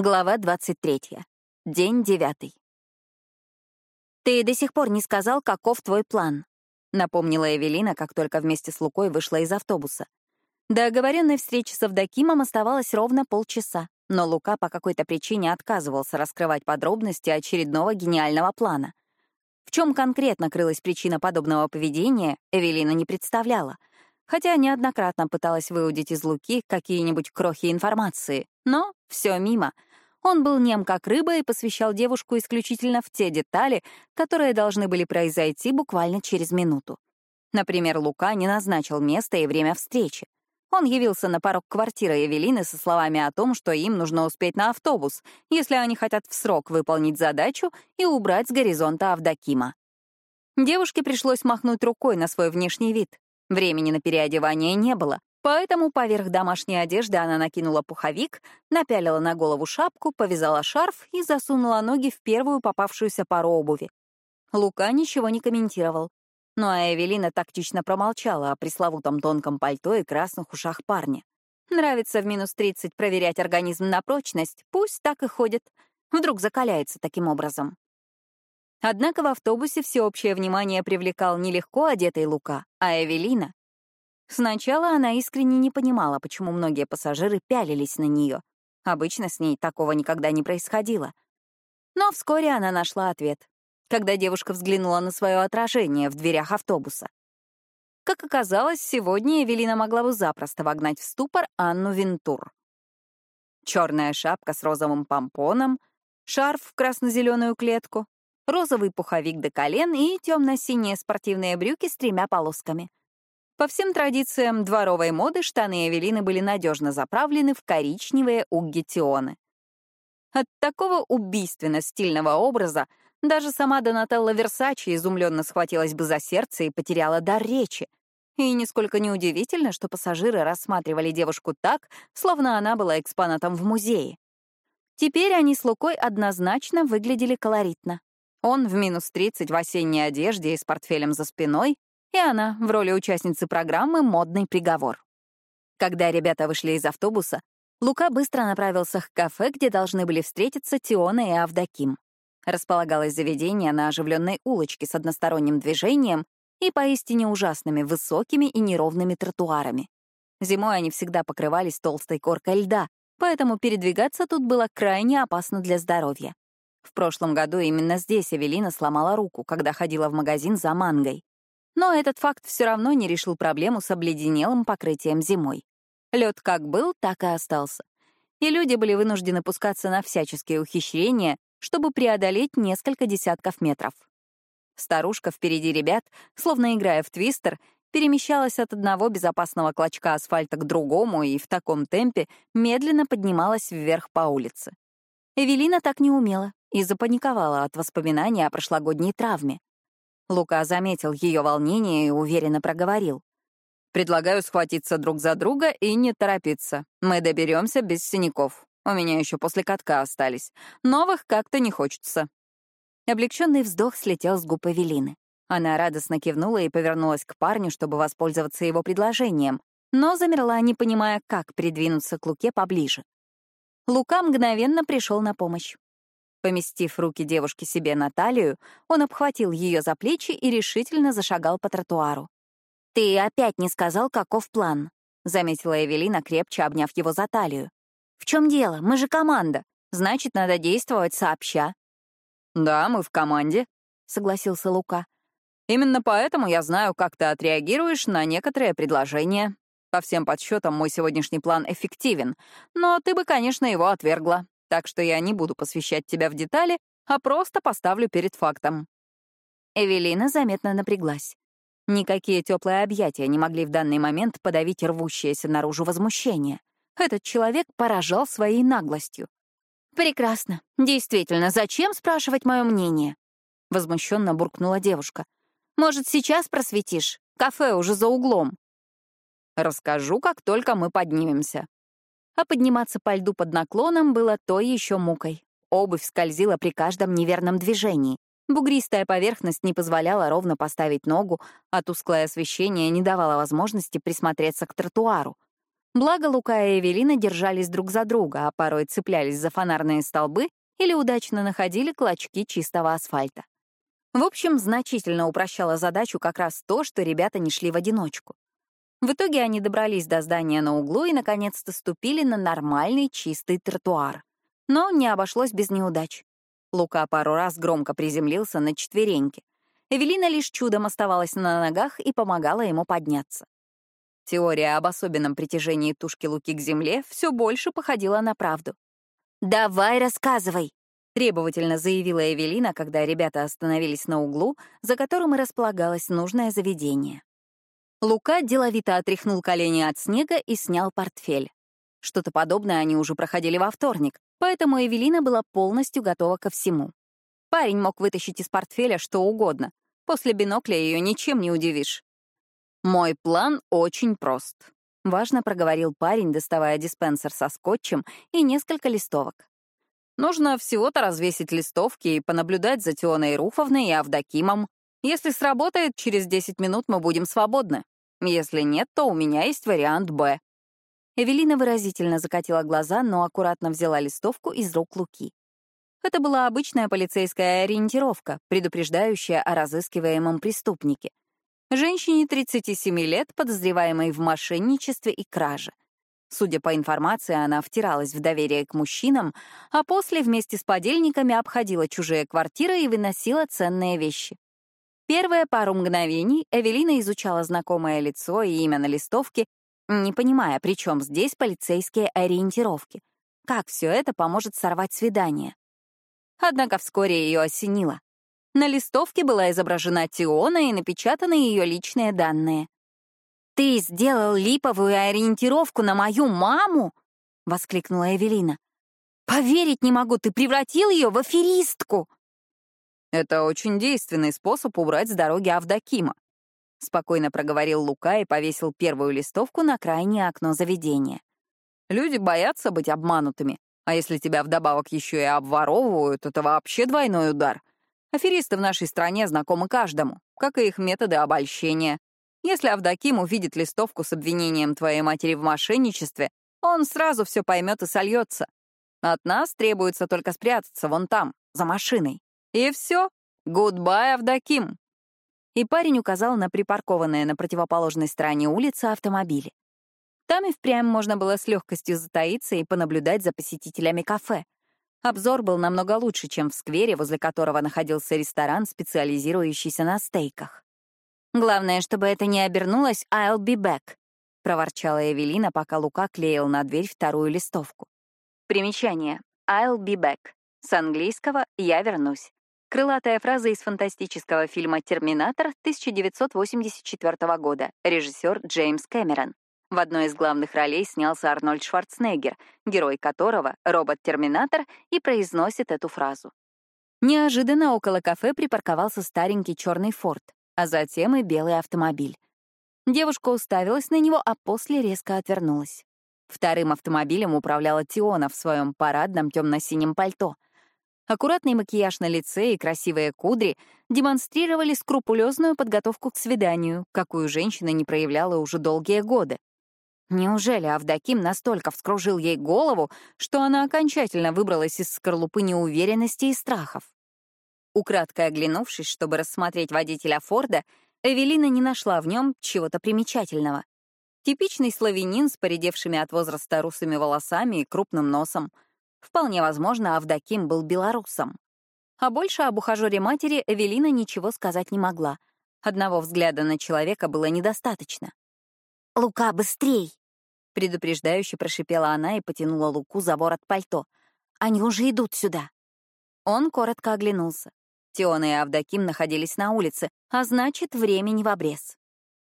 Глава 23. День девятый. «Ты до сих пор не сказал, каков твой план», — напомнила Эвелина, как только вместе с Лукой вышла из автобуса. До оговоренной встречи с Авдокимом оставалось ровно полчаса, но Лука по какой-то причине отказывался раскрывать подробности очередного гениального плана. В чем конкретно крылась причина подобного поведения, Эвелина не представляла, хотя неоднократно пыталась выудить из Луки какие-нибудь крохи информации, но все мимо — он был нем как рыба и посвящал девушку исключительно в те детали, которые должны были произойти буквально через минуту. Например, Лука не назначил место и время встречи. Он явился на порог квартиры Эвелины со словами о том, что им нужно успеть на автобус, если они хотят в срок выполнить задачу и убрать с горизонта Авдокима. Девушке пришлось махнуть рукой на свой внешний вид. Времени на переодевание не было, Поэтому поверх домашней одежды она накинула пуховик, напялила на голову шапку, повязала шарф и засунула ноги в первую попавшуюся пару обуви. Лука ничего не комментировал. Ну а Эвелина тактично промолчала о пресловутом тонком пальто и красных ушах парня. Нравится в минус 30 проверять организм на прочность, пусть так и ходит. Вдруг закаляется таким образом. Однако в автобусе всеобщее внимание привлекал не легко одетый Лука, а Эвелина, Сначала она искренне не понимала, почему многие пассажиры пялились на нее. Обычно с ней такого никогда не происходило. Но вскоре она нашла ответ, когда девушка взглянула на свое отражение в дверях автобуса. Как оказалось, сегодня Эвелина могла бы запросто вогнать в ступор Анну Вентур. Черная шапка с розовым помпоном, шарф в красно-зеленую клетку, розовый пуховик до колен и темно-синие спортивные брюки с тремя полосками. По всем традициям дворовой моды штаны Эвелины были надежно заправлены в коричневые уггетионы. От такого убийственно-стильного образа даже сама Донателла Версачи изумленно схватилась бы за сердце и потеряла дар речи. И нисколько не удивительно, что пассажиры рассматривали девушку так, словно она была экспонатом в музее. Теперь они с Лукой однозначно выглядели колоритно. Он в минус 30 в осенней одежде и с портфелем за спиной, и она в роли участницы программы «Модный приговор». Когда ребята вышли из автобуса, Лука быстро направился к кафе, где должны были встретиться Тиона и Авдоким. Располагалось заведение на оживленной улочке с односторонним движением и поистине ужасными высокими и неровными тротуарами. Зимой они всегда покрывались толстой коркой льда, поэтому передвигаться тут было крайне опасно для здоровья. В прошлом году именно здесь Эвелина сломала руку, когда ходила в магазин за мангой. Но этот факт все равно не решил проблему с обледенелым покрытием зимой. Лед как был, так и остался. И люди были вынуждены пускаться на всяческие ухищрения, чтобы преодолеть несколько десятков метров. Старушка впереди ребят, словно играя в твистер, перемещалась от одного безопасного клочка асфальта к другому и в таком темпе медленно поднималась вверх по улице. Эвелина так не умела и запаниковала от воспоминаний о прошлогодней травме. Лука заметил ее волнение и уверенно проговорил. «Предлагаю схватиться друг за друга и не торопиться. Мы доберемся без синяков. У меня еще после катка остались. Новых как-то не хочется». Облегченный вздох слетел с губ Эвелины. Она радостно кивнула и повернулась к парню, чтобы воспользоваться его предложением, но замерла, не понимая, как придвинуться к Луке поближе. Лука мгновенно пришел на помощь. Поместив руки девушки себе на талию, он обхватил ее за плечи и решительно зашагал по тротуару. «Ты опять не сказал, каков план», — заметила Эвелина, крепче обняв его за талию. «В чем дело? Мы же команда. Значит, надо действовать сообща». «Да, мы в команде», — согласился Лука. «Именно поэтому я знаю, как ты отреагируешь на некоторые предложения. По всем подсчетам, мой сегодняшний план эффективен, но ты бы, конечно, его отвергла так что я не буду посвящать тебя в детали, а просто поставлю перед фактом». Эвелина заметно напряглась. Никакие теплые объятия не могли в данный момент подавить рвущееся наружу возмущение. Этот человек поражал своей наглостью. «Прекрасно. Действительно, зачем спрашивать мое мнение?» Возмущенно буркнула девушка. «Может, сейчас просветишь? Кафе уже за углом». «Расскажу, как только мы поднимемся», а подниматься по льду под наклоном было той еще мукой. Обувь скользила при каждом неверном движении. Бугристая поверхность не позволяла ровно поставить ногу, а тусклое освещение не давало возможности присмотреться к тротуару. Благо, Лука и Эвелина держались друг за друга, а порой цеплялись за фонарные столбы или удачно находили клочки чистого асфальта. В общем, значительно упрощало задачу как раз то, что ребята не шли в одиночку. В итоге они добрались до здания на углу и, наконец-то, ступили на нормальный чистый тротуар. Но не обошлось без неудач. Лука пару раз громко приземлился на четвереньки. Эвелина лишь чудом оставалась на ногах и помогала ему подняться. Теория об особенном притяжении тушки Луки к земле все больше походила на правду. «Давай рассказывай!» — требовательно заявила Эвелина, когда ребята остановились на углу, за которым и располагалось нужное заведение. Лука деловито отряхнул колени от снега и снял портфель. Что-то подобное они уже проходили во вторник, поэтому Эвелина была полностью готова ко всему. Парень мог вытащить из портфеля что угодно. После бинокля ее ничем не удивишь. «Мой план очень прост», — важно проговорил парень, доставая диспенсер со скотчем и несколько листовок. «Нужно всего-то развесить листовки и понаблюдать за Теоной Руфовной и Авдокимом. Если сработает, через 10 минут мы будем свободны. Если нет, то у меня есть вариант «Б». Эвелина выразительно закатила глаза, но аккуратно взяла листовку из рук Луки. Это была обычная полицейская ориентировка, предупреждающая о разыскиваемом преступнике. Женщине 37 лет, подозреваемой в мошенничестве и краже. Судя по информации, она втиралась в доверие к мужчинам, а после вместе с подельниками обходила чужие квартиры и выносила ценные вещи. Первые пару мгновений Эвелина изучала знакомое лицо и имя на листовке, не понимая, при чем здесь полицейские ориентировки. Как все это поможет сорвать свидание? Однако вскоре ее осенило. На листовке была изображена Тиона и напечатаны ее личные данные. «Ты сделал липовую ориентировку на мою маму?» — воскликнула Эвелина. «Поверить не могу, ты превратил ее в аферистку!» «Это очень действенный способ убрать с дороги Авдокима», — спокойно проговорил Лука и повесил первую листовку на крайнее окно заведения. «Люди боятся быть обманутыми, а если тебя вдобавок еще и обворовывают, это вообще двойной удар. Аферисты в нашей стране знакомы каждому, как и их методы обольщения. Если Авдоким увидит листовку с обвинением твоей матери в мошенничестве, он сразу все поймет и сольется. От нас требуется только спрятаться вон там, за машиной. И все. Goodbye, Авдоким. И парень указал на припаркованные на противоположной стороне улицы автомобили. Там и впрямь можно было с легкостью затаиться и понаблюдать за посетителями кафе. Обзор был намного лучше, чем в сквере, возле которого находился ресторан, специализирующийся на стейках. «Главное, чтобы это не обернулось «I'll be back», — проворчала Эвелина, пока Лука клеил на дверь вторую листовку. Примечание. «I'll be back». С английского «Я вернусь». Крылатая фраза из фантастического фильма «Терминатор» 1984 года, режиссер Джеймс Кэмерон. В одной из главных ролей снялся Арнольд Шварценеггер, герой которого — робот-терминатор, и произносит эту фразу. Неожиданно около кафе припарковался старенький черный форт, а затем и белый автомобиль. Девушка уставилась на него, а после резко отвернулась. Вторым автомобилем управляла Тиона в своем парадном темно-синем пальто. Аккуратный макияж на лице и красивые кудри демонстрировали скрупулезную подготовку к свиданию, какую женщина не проявляла уже долгие годы. Неужели Авдоким настолько вскружил ей голову, что она окончательно выбралась из скорлупы неуверенности и страхов? Украдкой оглянувшись, чтобы рассмотреть водителя Форда, Эвелина не нашла в нем чего-то примечательного. Типичный славянин с поредевшими от возраста русыми волосами и крупным носом. Вполне возможно, Авдоким был белорусом. А больше об ухажере матери Эвелина ничего сказать не могла. Одного взгляда на человека было недостаточно. «Лука, быстрей!» Предупреждающе прошипела она и потянула Луку за ворот пальто. «Они уже идут сюда!» Он коротко оглянулся. Теона и Авдоким находились на улице, а значит, времени в обрез.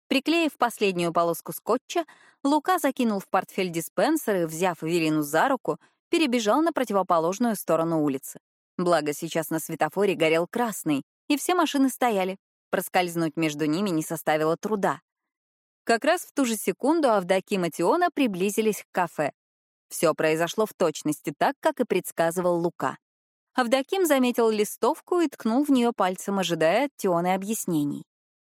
Приклеив последнюю полоску скотча, Лука закинул в портфель диспенсер и, взяв Верину за руку, перебежал на противоположную сторону улицы. Благо, сейчас на светофоре горел красный, и все машины стояли. Проскользнуть между ними не составило труда. Как раз в ту же секунду Авдоким и Тиона приблизились к кафе. Все произошло в точности так, как и предсказывал Лука. Авдоким заметил листовку и ткнул в нее пальцем, ожидая от Тионы объяснений.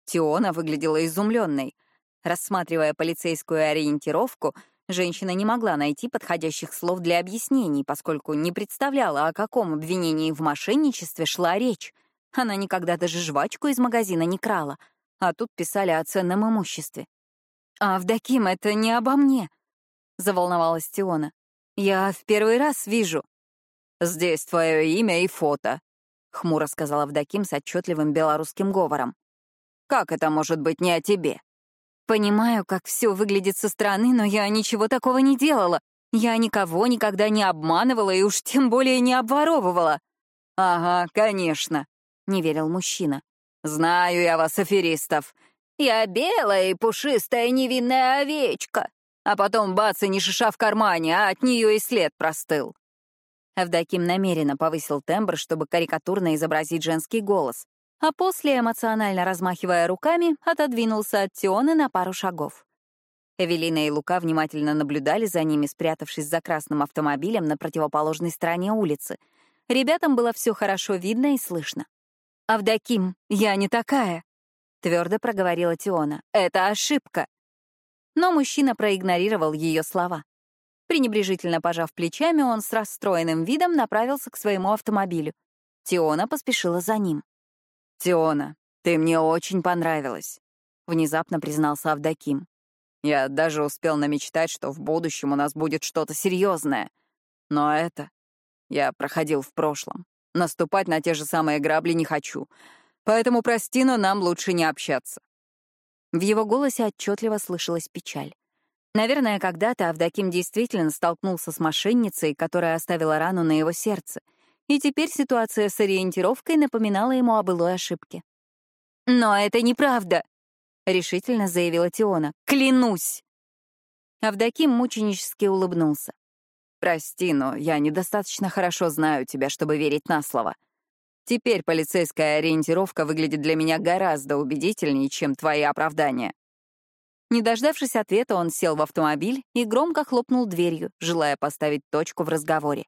Тиона выглядела изумленной. Рассматривая полицейскую ориентировку, Женщина не могла найти подходящих слов для объяснений, поскольку не представляла, о каком обвинении в мошенничестве шла речь. Она никогда даже жвачку из магазина не крала, а тут писали о ценном имуществе. «А Авдоким, это не обо мне», — заволновалась Тиона. «Я в первый раз вижу». «Здесь твое имя и фото», — хмуро сказал Авдоким с отчетливым белорусским говором. «Как это может быть не о тебе?» Понимаю, как все выглядит со стороны, но я ничего такого не делала. Я никого никогда не обманывала и уж тем более не обворовывала. «Ага, конечно», — не верил мужчина. «Знаю я вас, аферистов. Я белая и пушистая невинная овечка. А потом бац и не шиша в кармане, а от нее и след простыл». Авдоким намеренно повысил тембр, чтобы карикатурно изобразить женский голос а после, эмоционально размахивая руками, отодвинулся от Тионы на пару шагов. Эвелина и Лука внимательно наблюдали за ними, спрятавшись за красным автомобилем на противоположной стороне улицы. Ребятам было все хорошо видно и слышно. «Авдоким, я не такая», — твердо проговорила Тиона. «Это ошибка». Но мужчина проигнорировал ее слова. Пренебрежительно пожав плечами, он с расстроенным видом направился к своему автомобилю. Тиона поспешила за ним. «Тиона, ты мне очень понравилась», — внезапно признался Авдоким. «Я даже успел намечтать, что в будущем у нас будет что-то серьезное. Но это я проходил в прошлом. Наступать на те же самые грабли не хочу. Поэтому прости, но нам лучше не общаться». В его голосе отчетливо слышалась печаль. Наверное, когда-то Авдоким действительно столкнулся с мошенницей, которая оставила рану на его сердце — и теперь ситуация с ориентировкой напоминала ему о былой ошибке. «Но это неправда», — решительно заявила Тиона. «Клянусь!» Авдоким мученически улыбнулся. «Прости, но я недостаточно хорошо знаю тебя, чтобы верить на слово. Теперь полицейская ориентировка выглядит для меня гораздо убедительнее, чем твои оправдания». Не дождавшись ответа, он сел в автомобиль и громко хлопнул дверью, желая поставить точку в разговоре.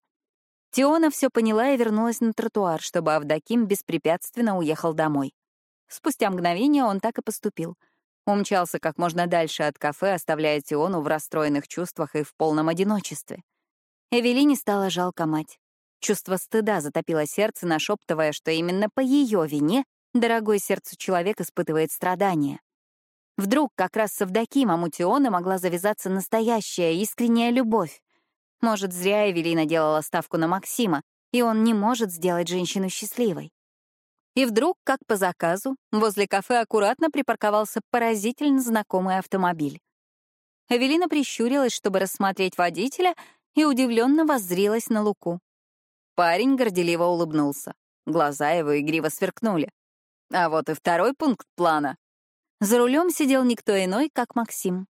Тиона все поняла и вернулась на тротуар, чтобы Авдоким беспрепятственно уехал домой. Спустя мгновение он так и поступил. Умчался как можно дальше от кафе, оставляя Тиону в расстроенных чувствах и в полном одиночестве. Эвелине стало жалко мать. Чувство стыда затопило сердце, нашептывая, что именно по ее вине дорогой сердцу человек испытывает страдания. Вдруг как раз с Авдокимом у Тионы могла завязаться настоящая искренняя любовь. Может, зря Эвелина делала ставку на Максима, и он не может сделать женщину счастливой. И вдруг, как по заказу, возле кафе аккуратно припарковался поразительно знакомый автомобиль. Эвелина прищурилась, чтобы рассмотреть водителя, и удивленно воззрилась на Луку. Парень горделиво улыбнулся. Глаза его игриво сверкнули. А вот и второй пункт плана. За рулем сидел никто иной, как Максим.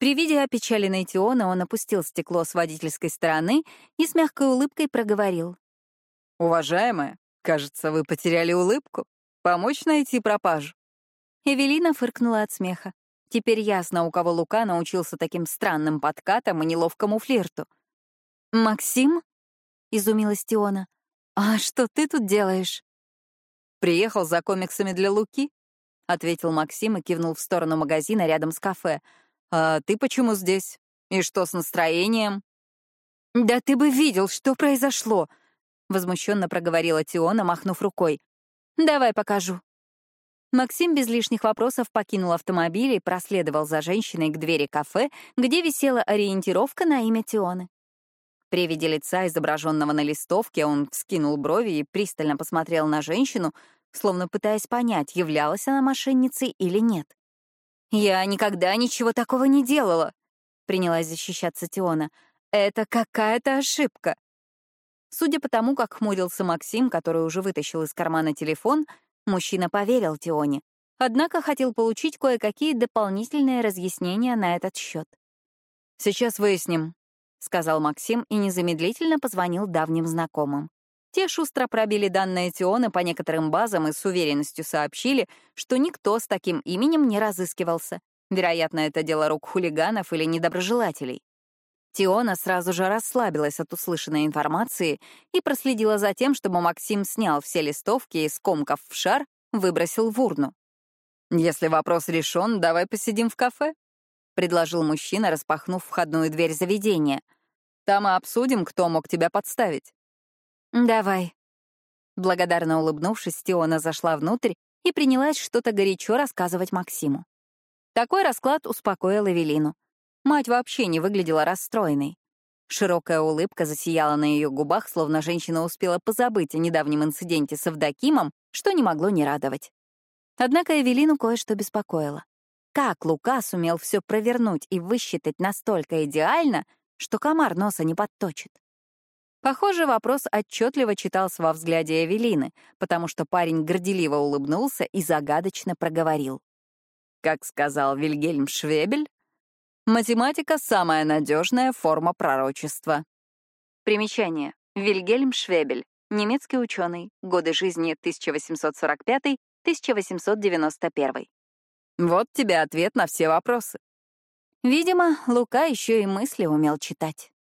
При виде опечаленной Тиона он опустил стекло с водительской стороны и с мягкой улыбкой проговорил. «Уважаемая, кажется, вы потеряли улыбку. Помочь найти пропажу?» Эвелина фыркнула от смеха. Теперь ясно, у кого Лука научился таким странным подкатам и неловкому флирту. «Максим?» — изумилась Тиона. «А что ты тут делаешь?» «Приехал за комиксами для Луки», — ответил Максим и кивнул в сторону магазина рядом с кафе — «А ты почему здесь? И что с настроением?» «Да ты бы видел, что произошло!» — возмущенно проговорила Тиона, махнув рукой. «Давай покажу». Максим без лишних вопросов покинул автомобиль и проследовал за женщиной к двери кафе, где висела ориентировка на имя Тионы. При виде лица, изображенного на листовке, он вскинул брови и пристально посмотрел на женщину, словно пытаясь понять, являлась она мошенницей или нет. «Я никогда ничего такого не делала», — принялась защищаться Тиона. «Это какая-то ошибка». Судя по тому, как хмурился Максим, который уже вытащил из кармана телефон, мужчина поверил Тионе, однако хотел получить кое-какие дополнительные разъяснения на этот счет. «Сейчас выясним», — сказал Максим и незамедлительно позвонил давним знакомым. Те шустро пробили данные Тиона по некоторым базам и с уверенностью сообщили, что никто с таким именем не разыскивался. Вероятно, это дело рук хулиганов или недоброжелателей. Тиона сразу же расслабилась от услышанной информации и проследила за тем, чтобы Максим снял все листовки и, скомкав в шар, выбросил в урну. «Если вопрос решен, давай посидим в кафе», — предложил мужчина, распахнув входную дверь заведения. «Там и обсудим, кто мог тебя подставить». «Давай». Благодарно улыбнувшись, Тиона зашла внутрь и принялась что-то горячо рассказывать Максиму. Такой расклад успокоил Эвелину. Мать вообще не выглядела расстроенной. Широкая улыбка засияла на ее губах, словно женщина успела позабыть о недавнем инциденте с Авдокимом, что не могло не радовать. Однако Эвелину кое-что беспокоило. Как Лука сумел все провернуть и высчитать настолько идеально, что комар носа не подточит? Похоже, вопрос отчетливо читался во взгляде Эвелины, потому что парень горделиво улыбнулся и загадочно проговорил. Как сказал Вильгельм Швебель, математика — самая надежная форма пророчества. Примечание. Вильгельм Швебель, немецкий ученый, годы жизни 1845-1891. Вот тебе ответ на все вопросы. Видимо, Лука еще и мысли умел читать.